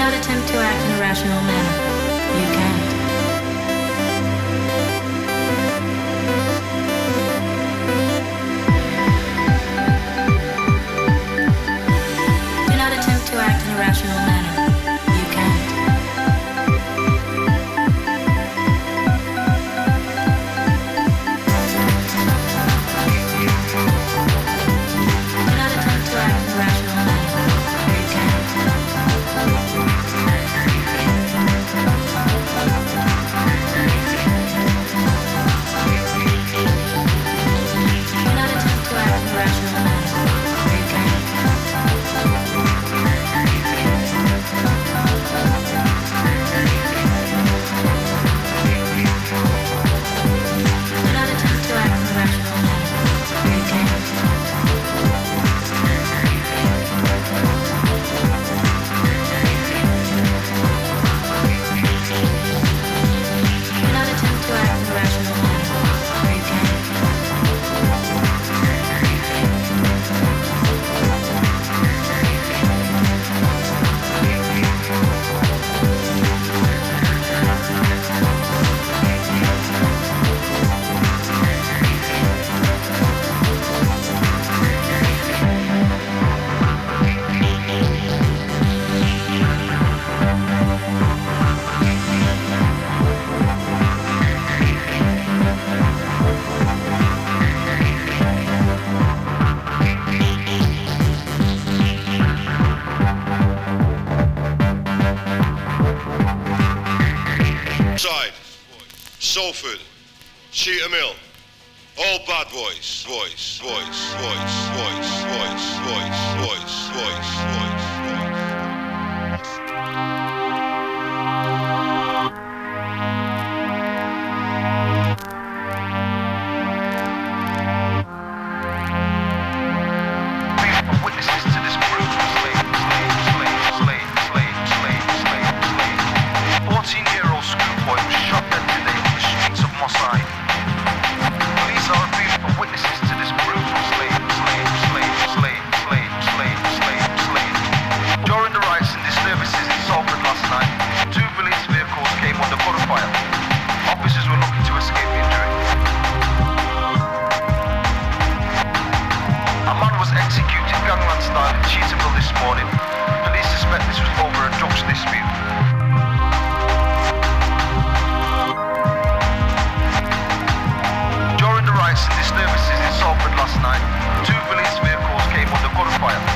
not attempt to act in a rational manner. You can't. Do not attempt to act in a rational manner. Police vehicles came under gunfire.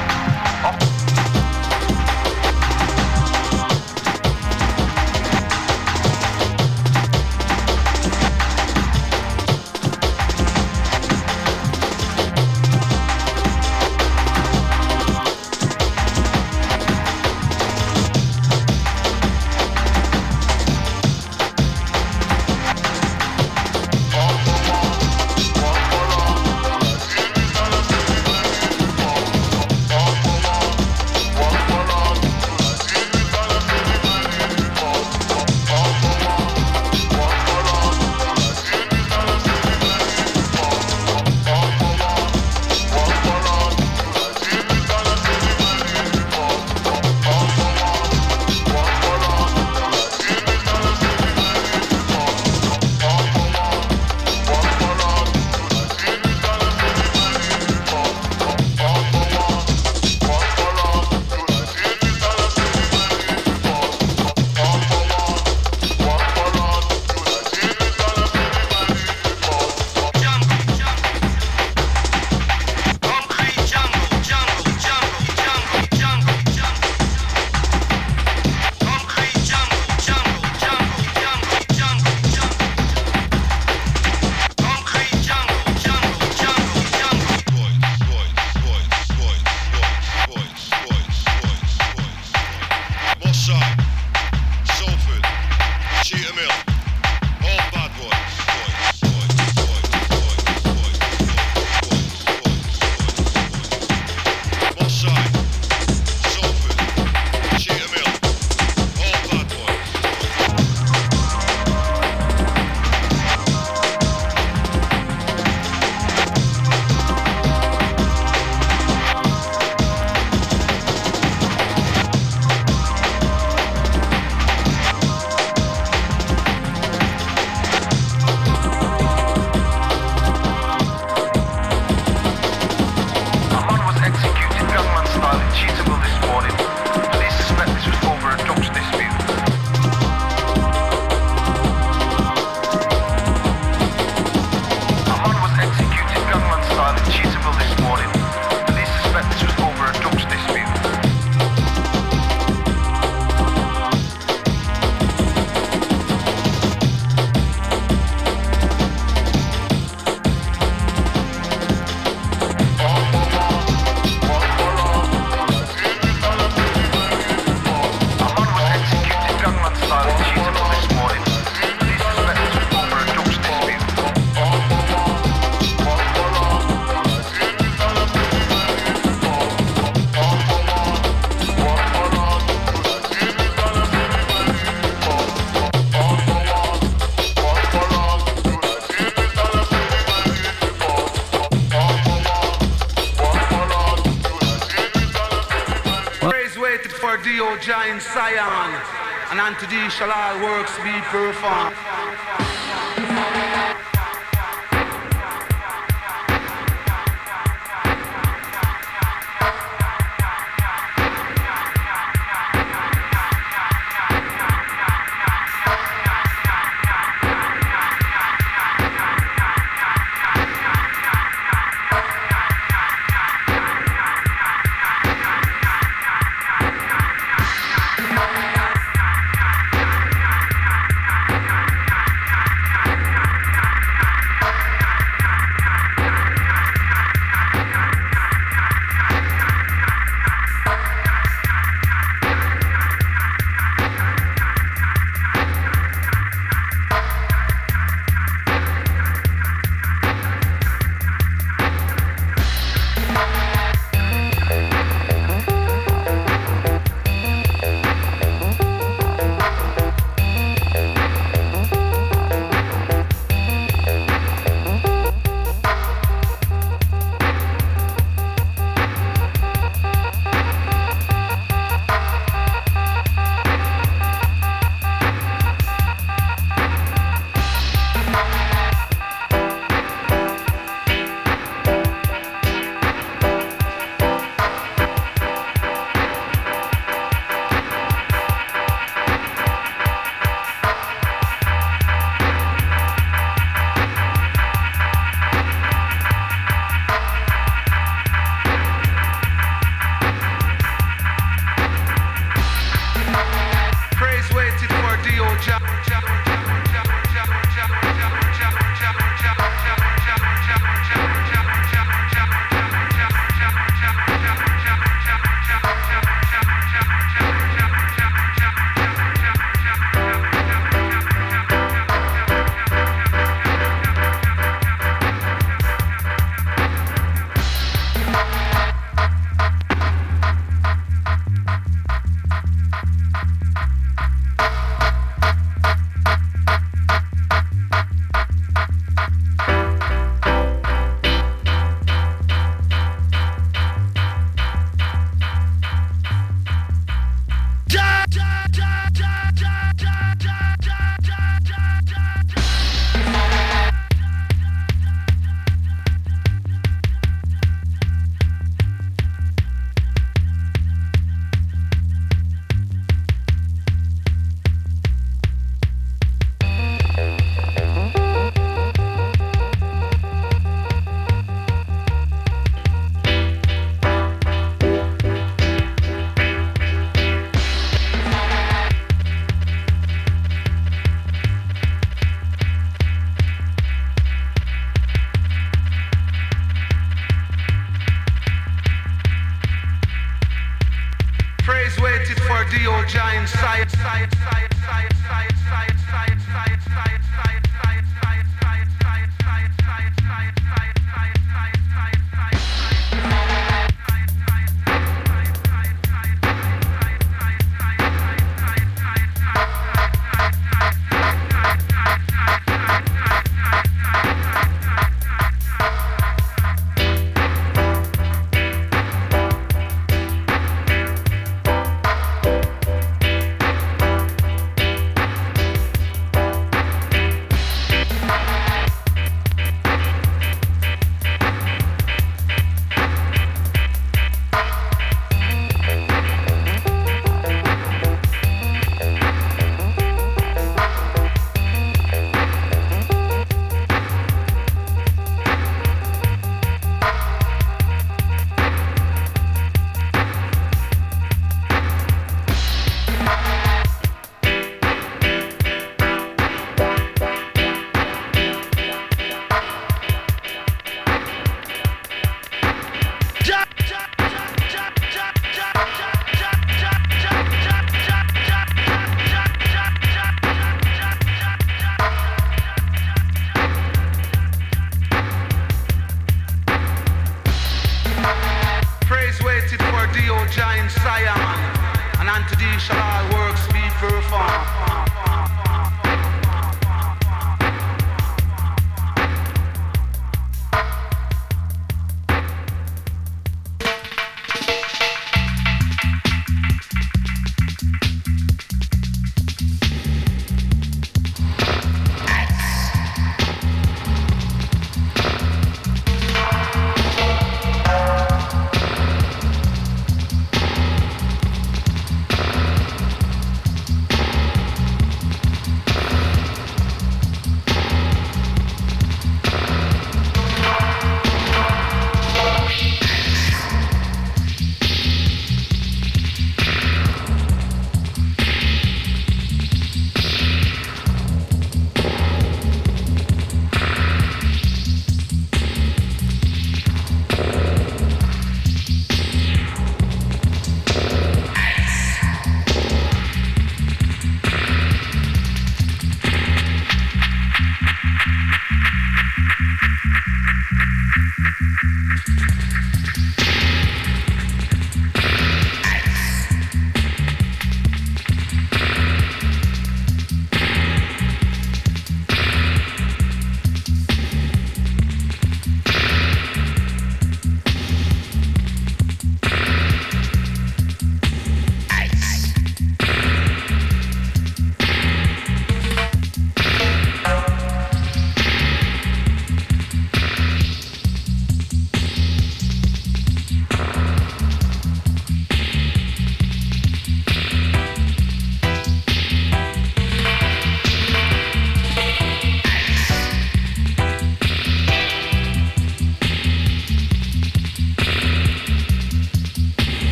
and to thee shall all works be performed.